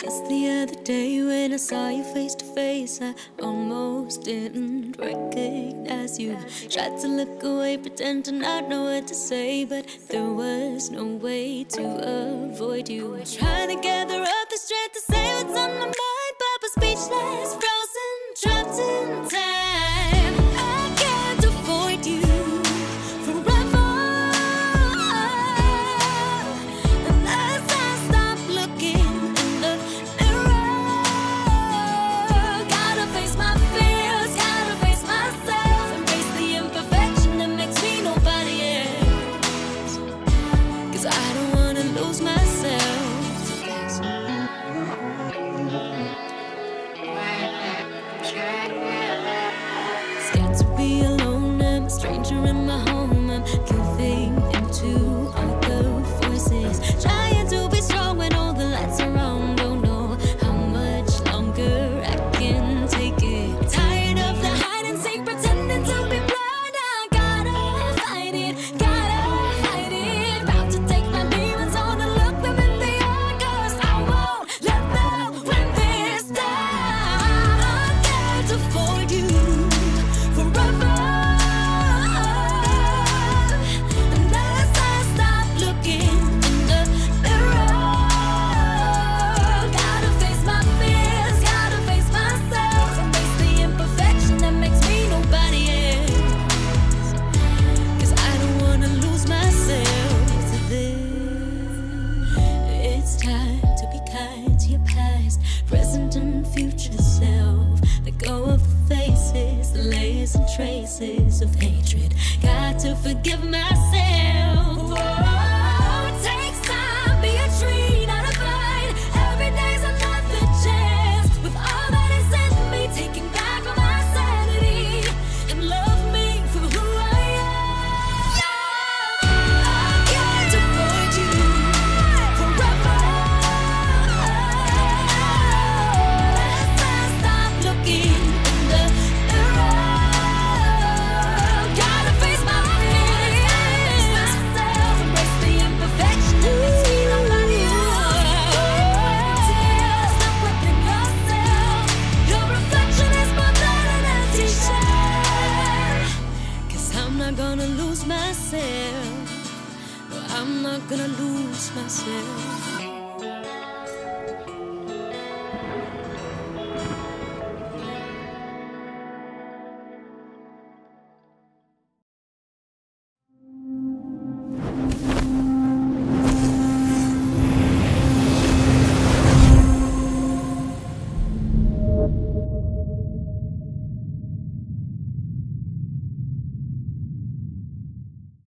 Just the other day when I saw you face to face, I almost didn't recognize you. Tried to look away, pretend to not know what to say, but there was no way to avoid you. Trying to gather up the strength to say what's on my mind, but was speechless. your past, present and future self. Let go of the faces, the layers and traces of hatred. Got to forgive myself. myself. I'm not gonna lose myself.